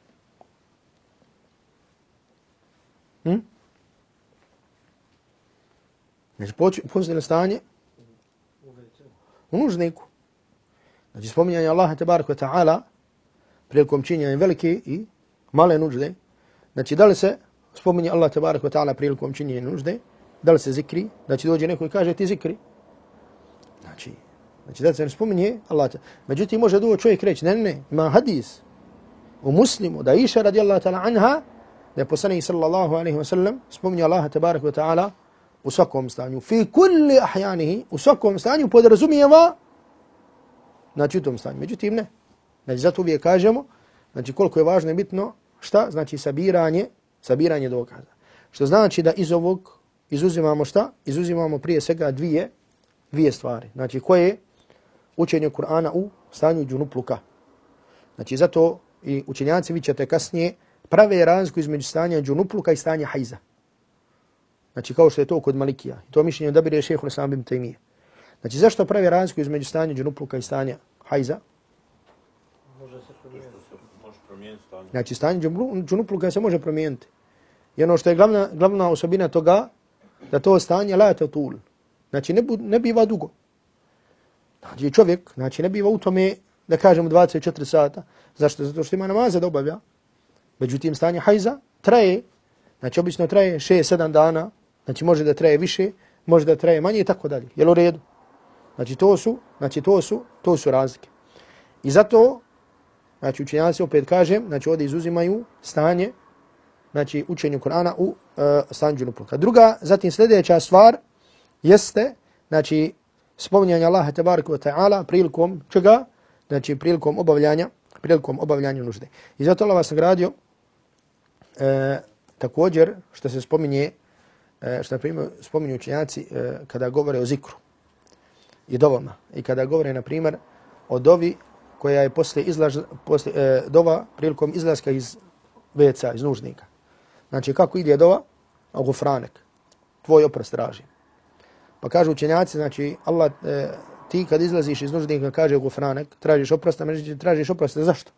Hm? Znači, postoji stanje u nužniku. Znači, spominjanje Allaha tabaraka wa ta'ala prilikom činjenja velike i male nužde. Znači, da li se spominje Allah tabaraka wa ta'ala prilikom činjenja nužde, da li se zikri, znači dođe neko i kaže ti zikri. Znači, znači da se ne spominje Allah. Međutim, može dugo čovjek reći, ne, ne, ima hadis u muslimu da iša radijallahu ta'ala anha, da je poslanik sallallahu alaihi wa sallam spominje Allah tabaraka wa ta'ala u svakom stanju. Fi kulli ahjanihi, u svakom stanju podrazumijeva znači u tom stanju. Međutim, ne. Znači, zato uvijek kažemo, znači koliko je važno i bitno, šta? Znači sabiranje, sabiranje dokaza. Što znači da iz ovog izuzimamo šta? Izuzimamo prije svega dvije, dvije stvari. Znači, koje učenje Kur'ana u stanju džunupluka. Znači, zato i učenjaci vi ćete kasnije prave razliku između stanja džunupluka i stanja hajza. Znači kao što je to kod Malikija. To mišljenje da bire šehu Islam bin Taymiye. Znači zašto pravi razliku između stanja džunupluka i stanja hajza? Može se promijeniti stanje. Znači stanje džunupluka se može promijeniti. I ono što je glavna, glavna osobina toga, da to stanje la te tul. Znači ne, bu, ne biva dugo. Znači čovjek, znači ne biva u tome da kažemo 24 sata. Zašto? Zato što ima namaze da obavlja. Međutim, stanje hajza traje, znači obično traje 6-7 dana, znači može da traje više, može da traje manje i tako dalje. Jel u redu? Znači to su, znači to su, to su razlike. I zato, znači učenjaci opet kažem, znači ovdje izuzimaju stanje, znači učenju Kur'ana u uh, stanju džunupluka. Druga, zatim sljedeća stvar jeste, znači spominjanja Allaha tabaraka wa ta'ala prilikom čega? Znači prilikom obavljanja, prilikom obavljanja nužde. I zato Allah vas nagradio e, također što se spominje, e, što primjer spominju učenjaci e, kada govore o zikru i dovama. I kada govore, na primjer, o dovi koja je posle izlaž, posle, e, dova prilikom izlaska iz veca, iz nužnika. Znači, kako ide dova? O gufranek. Tvoj oprost tražim. Pa kažu učenjaci, znači, Allah, e, ti kad izlaziš iz nužnika, kaže gufranek, tražiš oprosta, međutim, tražiš oprosta, zašto?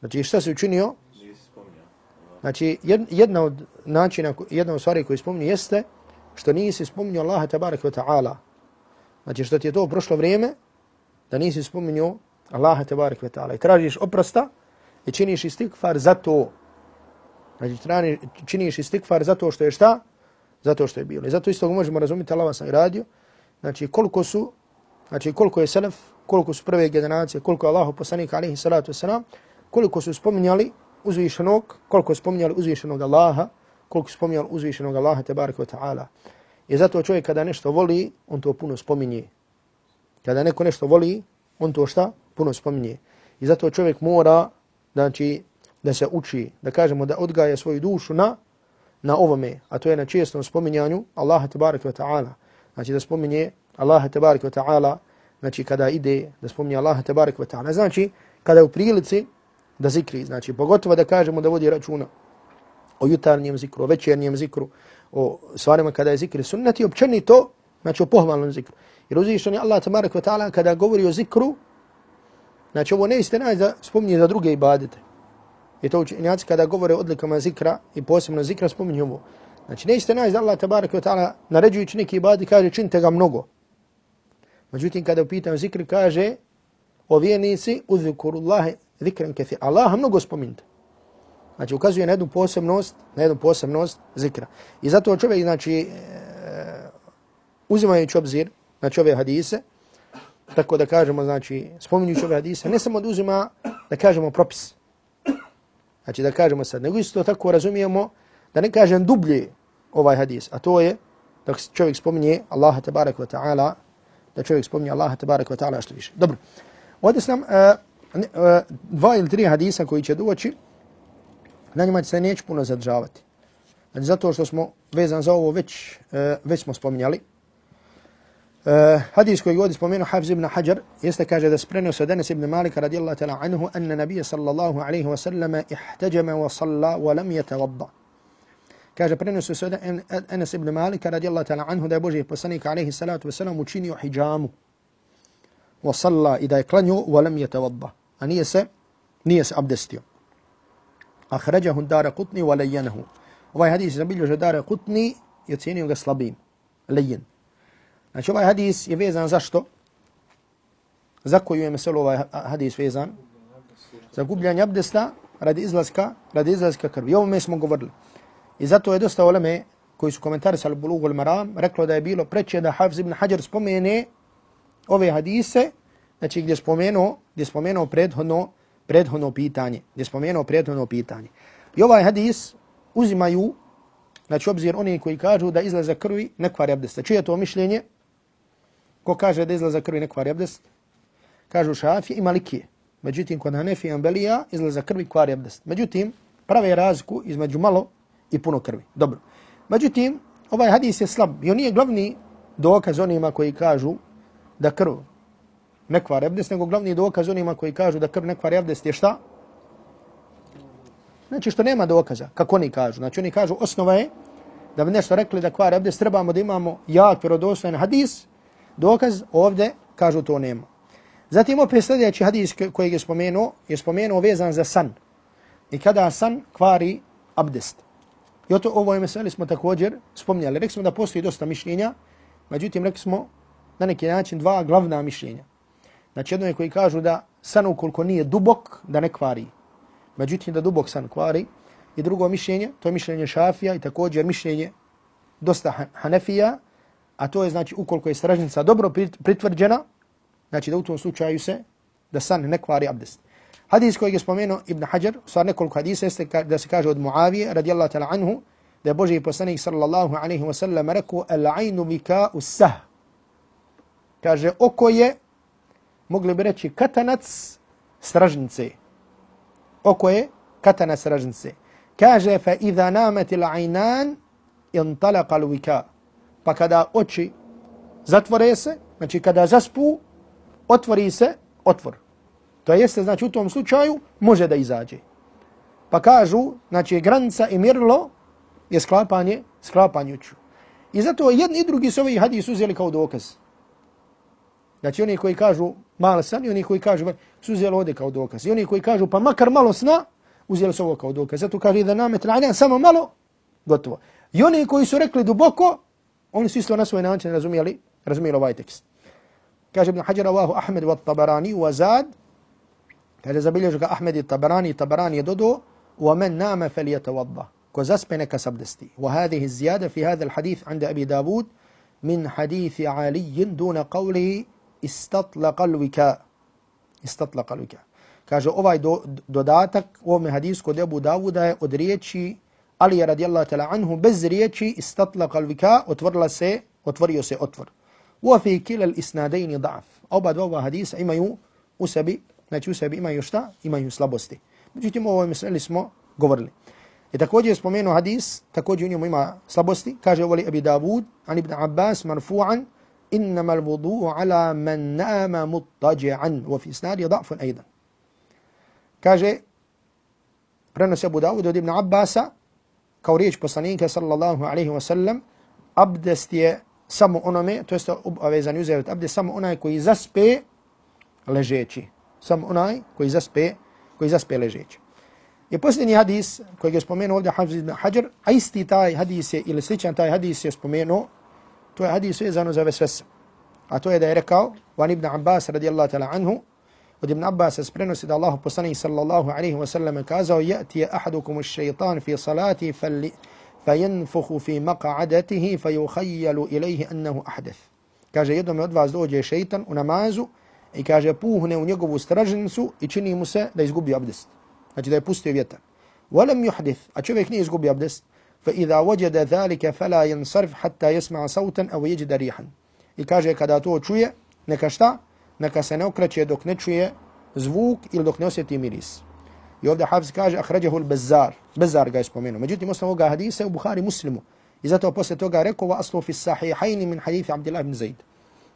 Znači, šta si učinio? Znači, jedna od načina, jedna od stvari koju spominje jeste što nisi spominio Allaha tabarak wa ta'ala. Znači, što ti je to prošlo vrijeme, da nisi spominio Allaha tabarak wa ta'ala. I tražiš oprosta i činiš istikfar za to. Znači, činiš istikfar za to što je šta? Zato što je bilo. I zato isto možemo razumjeti Allah sam radio. Znači, koliko su, znači, koliko je selef, koliko su prve generacije, koliko je Allahu poslanik, alaihi salatu wasalam, koliko su spominjali uzvišenog, koliko spominjali uzvišenog Allaha, koliko su spominjali uzvišenog Allaha, tebarak wa ta'ala. I zato čovjek kada nešto voli, on to puno spominje. Kada neko nešto voli, on to šta? Puno spominje. I zato čovjek mora, znači, da se uči, da kažemo da odgaja svoju dušu na na ovome, a to je na čestom spominjanju Allaha tebarak wa ta'ala. Znači da spominje Allaha tebarak wa ta'ala, znači kada ide da spominje Allaha tebarak wa ta'ala. Znači kada je u prilici da zikri, znači pogotovo da kažemo da vodi računa o jutarnjem zikru, o večernjem zikru, o stvarima kada je zikri sunnati, općenito, znači o pohvalnom zikru. Jer uzvišen je Allah tabarak wa ta'ala kada govori o zikru, znači ovo ne iste da spominje za druge ibadete. I to učenjaci kada govore o odlikama zikra i posebno zikra spominju ovo. Znači nećete naći da Allah tabarak wa ta'ala naređujući neki ibadi kaže činite ga mnogo. Međutim kada upitam zikr kaže o vjernici uzvikurullahi zikran kathir. Allah mnogo spominjte. Znači ukazuje na jednu posebnost, na jednu posebnost zikra. I zato čovjek znači e, uzimajući obzir na čove hadise, tako da kažemo znači spominjući ove hadise, ne samo da uzima da kažemo propis. Znači da kažemo sad, nego isto tako razumijemo da ne kažem dublje ovaj hadis, a to je da čovjek spominje Allaha tabarak wa ta'ala, da čovjek spominje Allaha tabarak wa ta'ala što više. Dobro. Ovdje sam uh, uh, dva ili tri hadisa koji će doći, na njima se neće puno zadržavati. Znači, zato što smo vezan za ovo već, uh, već smo spominjali. Uh, hadis koji god spomenuo Hafiz ibn Hajar jeste kaže da se prenosio Denis ibn Malika radijallahu ta'ala anhu anna nabija sallallahu alaihi wa sallam ihtajama wa salla wa lam yatawadda. Kaže prenosio se Enes ibn Malika radijallahu ta'ala anhu da je Boži poslanik alaihi salatu wa sallam učinio hijamu wa salla i da je klanio wa lam yatawadda a nije se, nije se abdestio. Ahređahu dara kutni wa lejjenahu. Ovaj hadis je zabilježio dara kutni i ocjenio ga slabim. Lejjen. Znači ovaj hadis je vezan zašto? Za koju je meselo ovaj hadis vezan? Za gubljanje abdesta radi izlaska, radi izlaska krvi. I ovo me smo govorili. I zato je dosta oleme koji su komentarisali Bulugul Maram reklo da je bilo preče da Hafiz ibn Hajar spomene ove hadise znači gdje spomenu, gdje spomenu prethodno, prethodno pitanje, gdje spomenu prethodno pitanje. I ovaj hadis uzimaju, znači obzir oni koji kažu da izlaza krvi ne kvari abdesta. Čije to mišljenje? Ko kaže da izlaza krvi ne kvari abdest? Kažu šafi i malikije. Međutim, kod Hanefi i Ambelija izlaza krvi kvari abdest. Međutim, prave razliku između malo i puno krvi. Dobro. Međutim, ovaj hadis je slab. I on nije glavni dokaz onima koji kažu da krv ne kvari abdest, nego glavni dokaz onima koji kažu da krv ne kvari abdest je šta? Znači što nema dokaza, kako oni kažu. Znači oni kažu osnova je da bi nešto rekli da kvari abdest, trebamo da imamo jak, vjerodostojan hadis, dokaz ovdje kažu to nema. Zatim opet sljedeći hadis koji je spomenuo, je spomenuo vezan za san. I kada san kvari abdest. I o to ovoj meseli smo također spomnjali. Rekli smo da postoji dosta mišljenja, međutim rekli smo na neki način dva glavna mišljenja. Znači jedno je koji kažu da san ukoliko nije dubok, da ne kvari. Međutim, da dubok san kvari. I drugo mišljenje, to je mišljenje šafija i također mišljenje dosta hanefija, a to je znači ukoliko je stražnica dobro pritvrđena, znači da u tom slučaju se da san ne kvari abdest. Hadis koji je spomenuo Ibn Hajar, stvar nekoliko hadisa jeste da se kaže od Muavije radijallahu ta'la anhu, da je Boži poslanik sallallahu alaihi wa sallam rekao Al-ainu bika usah. Kaže, oko je, mogli bi reći, katanac stražnice. Oko je katanac stražnice. Kaže, fa idha namati l'ajnan, intalaqa l'vika. Pa kada oči zatvore se, znači kada zaspu, otvori se otvor. To jeste, znači u tom slučaju može da izađe. Pa kažu, znači granica i mirlo je sklapanje, sklapanje uču. I zato jedni i drugi su ovaj hadis uzeli kao dokaz. Znači oni koji kažu malo san i oni koji kažu su uzeli ovdje kao dokaz. I oni koji kažu pa makar malo sna, uzeli su ovo kao dokaz. Zato kaže da nam je samo malo, gotovo. I oni koji su rekli duboko, Oni su isto na svoj način razumijeli, razumijeli ovaj tekst. Kaže Ibn Hajar, Allahu Ahmed wa Tabarani wa Zad, kaže zabilježu ga Ahmed i Tabarani, Tabarani je dodo, wa men nama fel je tawadda, ko zaspe neka sabdesti. Wa hadih zjada fi hadil hadith anda Abi Dawud, min hadithi Aliyin duna qavlihi istatlaqa lvika. Istatlaqa lvika. Kaže ovaj do, dodatak u ovom hadisku od Abu Dawuda je od riječi Ali radijallahu ta'ala anhu bez riječi istatlaqa al-vika otvorila se otvorio se otvor. Wa fi kila al-isnadayn da'f. Oba dva hadisa imaju u sebi, znači u sebi imaju šta? Imaju slabosti. Međutim, ovo ovoj meseli smo govorili. I također je spomenuo hadis, također u njemu ima slabosti, kaže voli Abi Davud, an ibn Abbas marfu'an, innama al-vudu'u ala man nama muttaji'an, wa fi snadi da'fun. Kaže, prenosi Abu Davud od ibn Abbasa, kao riječ poslanika sallallahu alaihi wa sallam, abdest je samo onome, to jeste obavezan uzeti abdest, samo onaj koji zaspe ležeći. Samo onaj koji zaspe koji zaspe ležeći. I posljednji hadis koji je spomenuo ovdje Hafiz ibn Hajar, a isti taj hadis je, ili sličan taj hadis je spomenuo, to je hadis vezano za vesvese. A to je da je rekao, van ibn Abbas radijallahu ta'la anhu, od ibn Abbas se prenosi da Allah poslanih sallallahu alaihi wa sallam kazao, jati je ahadukum šeitan fi salati falli, fajenfuhu fi maqa'adatihi fayukhayyalu ilayhi annahu ahdath. Kaže jednom od vas dođe šejtan u namazu i kaže puhne u njegovu stražnicu i čini mu se da izgubi abdest. Znači da je pustio vjetar. Walam yuhdith, a čovjek nije izgubi abdest. Idha wajada zalika fala yansarf hatta yasma sautan aw yajida rihan. I kaže kada to čuje, neka šta? Neka se ne okreće dok ne čuje zvuk ili dok ne osjeti miris. I ovdje Hafiz kaže ahrađahu al-Bazzar. Bazzar ga je spomenuo. Međutim, osnovu ovoga hadisa u Buhari muslimu. I zato posle toga rekao wa aslu fi sahihajni min hadithi Abdillah ibn Zaid.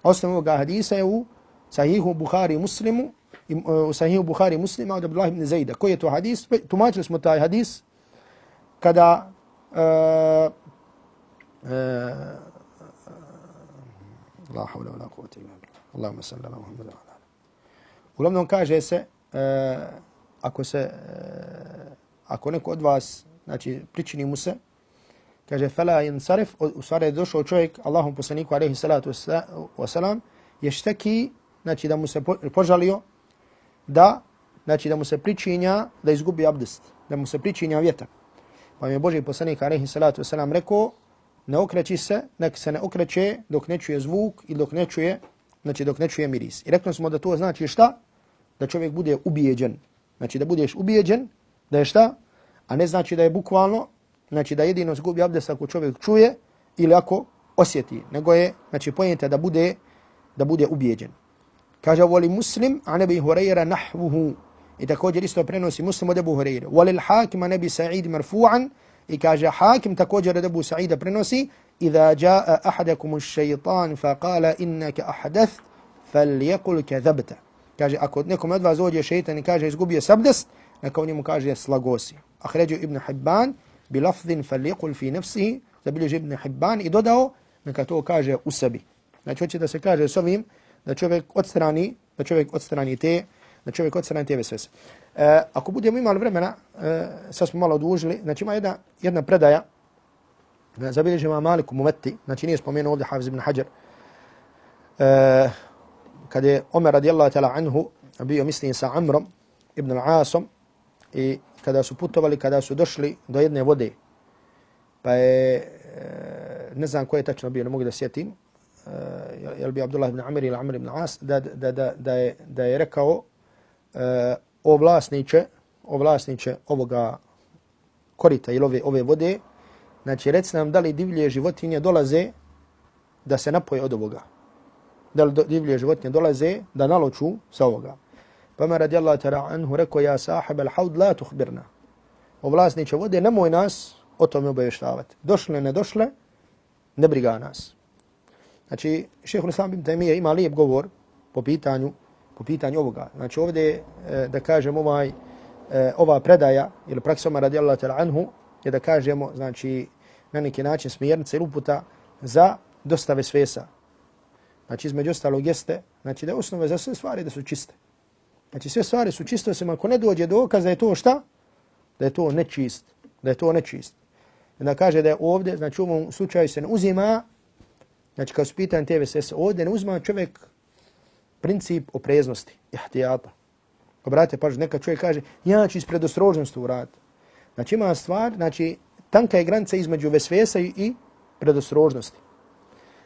Osnovu ovoga hadisa je u sahihu Buhari muslimu, e, u sahihu Buhari muslima od Abdullah ibn Zaida. Koji je to hadis? Tumačili smo taj hadis kada uh, uh, la havla wa la kuvvete illa billah. Allahumma salli ala Muhammad wa ala. Uglavnom kaže se uh, ako se uh, ako neko od vas znači pričini mu se kaže fala yansarif u stvari je došao čovjek Allahom poslaniku alaihi salatu vesselam je šteki znači da mu se požalio da znači da mu se pričinja da izgubi abdest, da mu se pričinja vjetar. Pa mi je Boži poslanik alaihi salatu vesselam rekao ne okreći se, nek se ne okreće dok ne čuje zvuk i dok ne čuje, znači dok ne čuje miris. I rekli smo da to znači šta? Da čovjek bude ubijeđen. Znači da budeš ubijeđen, da je šta? A ne znači da je bukvalno, znači da jedino zgubi abdest ako čovjek čuje ili ako osjeti. Nego je, znači pojenta da bude, da bude ubijeđen. Kaže voli muslim, a nebi Hureyra nahvuhu. I također isto prenosi muslim od Ebu Hureyre. Voli l'hakima nebi Sa'id marfu'an. I kaže hakim također od Ebu Sa'ida prenosi. Iza jaa ahadakum šeitan fa kala innaka ahadath fal jekul kadhabta. Kaže ako nekom od vas dođe šeitan i kaže izgubio sabdest, neka on njemu kaže slagosi. Ahređu Ibn Hibban bi lafzin fal fi nafsihi Zabilježi Ibn Hibban i dodao neka to kaže u sebi. Znači hoće da se kaže s ovim da čovjek odstrani, da čovjek odstrani te, da čovjek odstrani te vesvese. E, ako budemo imali vremena, e, sad smo malo odužili, znači ima jedna, jedna predaja, e, Malik u Mumeti, znači nije spomenuo ovdje Hafiz ibn Hajar, e, kad je Omer radijallahu ta'ala anhu bio mislim sa Amrom ibn al-Asom i kada su putovali, kada su došli do jedne vode, pa je, e, ne znam ko je tačno bio, ne mogu da sjetim, e, je li bi Abdullah ibn Amir ili Amir ibn As, da, da, da, da, je, da je rekao e, o vlasniče, o vlasniče ovoga korita ili ove, ove vode, znači rec nam da li divlje životinje dolaze da se napoje od ovoga. Da li divlje životinje dolaze da naloču sa ovoga. Pa me radijallahu ta'ala anhu rekao, ja sahib al-haud la tuhbirna. O vlasniće vode, nemoj nas o tome obavještavati. Došle, ne došle, ne briga nas. Znači, šehr Islam ibn Taymiye ima lijep govor po pitanju, po pitanju ovoga. Znači, ovdje, e, da kažem, ovaj, e, ova predaja, ili praksoma radijallahu ta'ala anhu, je da kažemo, znači, na neki način smjernica ili uputa za dostave svesa. Znači, između ostalog jeste, znači, da je osnove za sve stvari da su čiste. Znači, sve stvari su čiste, osim ako ne dođe dokaz da je to šta? Da je to nečist. Da je to nečist. Onda kaže da je ovdje, znači, u ovom slučaju se ne uzima, znači, kao su pitan te VSS, ovdje ne uzima čovjek princip opreznosti, ihtijata. Obratite pažnju, neka čovjek kaže, ja ću iz predostrožnosti uraditi. Znači, ima stvar, znači, tanka je granica između vesvesa i predostrožnosti.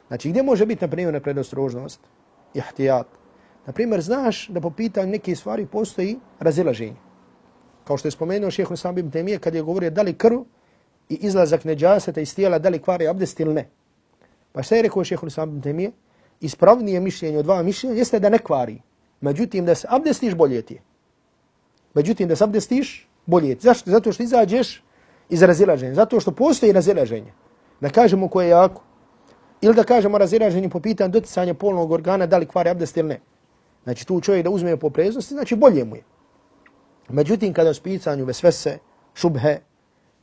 Znači, gdje može biti, na primjer, predostrožnost? Ihtijat. Na primjer, znaš da po pitanju neke stvari postoji razilaženje. Kao što je spomenuo šeho sam bim temije kad je govorio da li krv i izlazak neđaseta iz tijela da li kvari abdest ili ne. Pa šta je rekao šeho sam bim temije? Ispravnije mišljenje od dva mišljenja jeste da ne kvari. Međutim, da se abdestiš bolje ti je. Međutim, da se abdestiš bolje ti. Zašto? Zato što izađeš iz razilaženja. Zato što postoji razilaženje. Da kažemo koje je jako. Ili da kažemo razilaženje po pitanju doticanja polnog organa da li kvari abdest ili ne. Znači tu čovjek da uzme po preznosti, znači bolje mu je. Međutim, kada su spicanju vesvese, šubhe,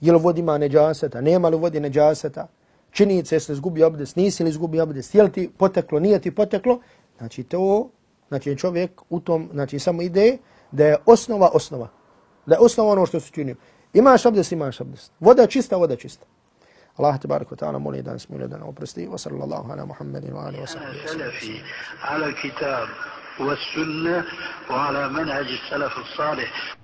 je li vodi ima neđaseta, nema li vodi neđaseta, činjice jesi li izgubi abdest, nisi li izgubi abdest, je li ti poteklo, nije ti poteklo, znači to, znači čovjek u tom, znači samo ide da je osnova osnova. Da je osnova ono što se činio. Imaš abdest, imaš abdest. Voda čista, voda čista. Allah te barek ta'ala moli da nas mili da nam oprosti. Wa sallallahu ala Muhammedin wa alihi wa sahbihi. على الكتاب والسنة وعلى منهج السلف الصالح